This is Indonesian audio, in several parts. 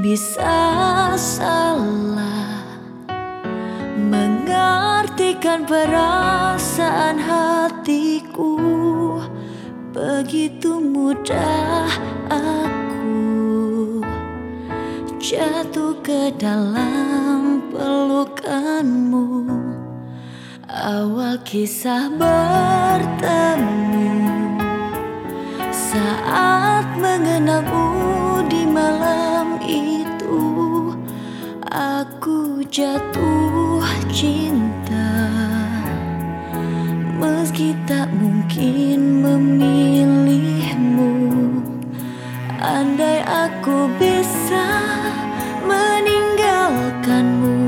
bisa salah Mengartikan perasaan hatiku. Begitu mudah aku Jatuh ke dalam pelukanmu. Awal kisah bertemu Saat mengenalmu di malam Aku jatuh cinta Meski tak mungkin memilihmu. Andai aku bisa meninggalkanmu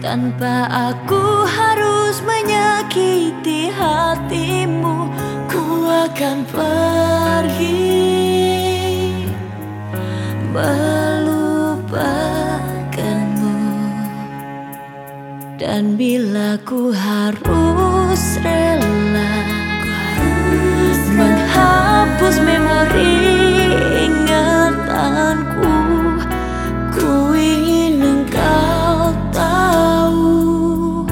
Tanpa aku harus menyakiti hatimu Ku akan pergi Dan bila ku harus rela Menghapus memori ingatanku Ku ingin engkau tahu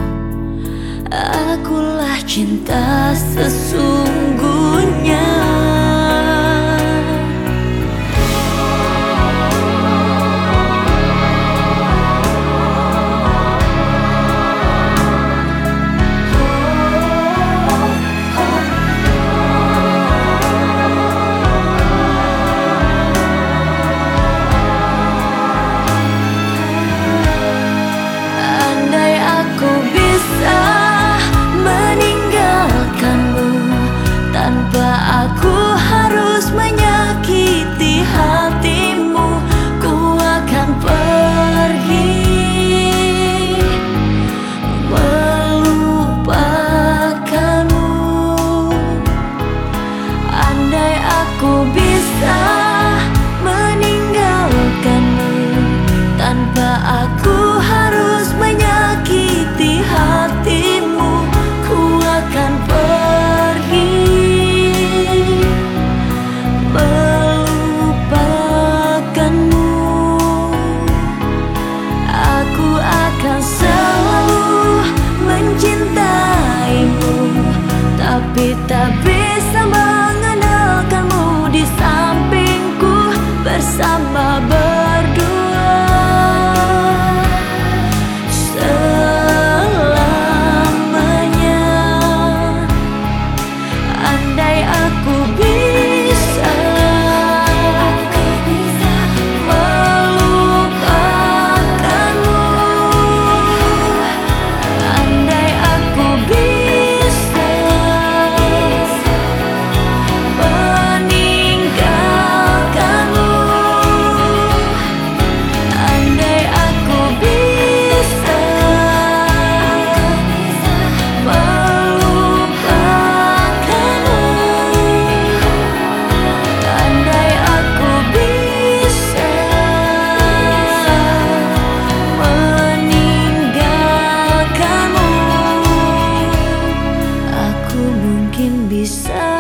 Akulah cinta sesungguhnya Aku bisa meninggalkanmu Tanpa aku harus menyakiti hatimu Ku akan pergi Melupakanmu Aku akan selalu mencintaimu Tapi tapi. Bisa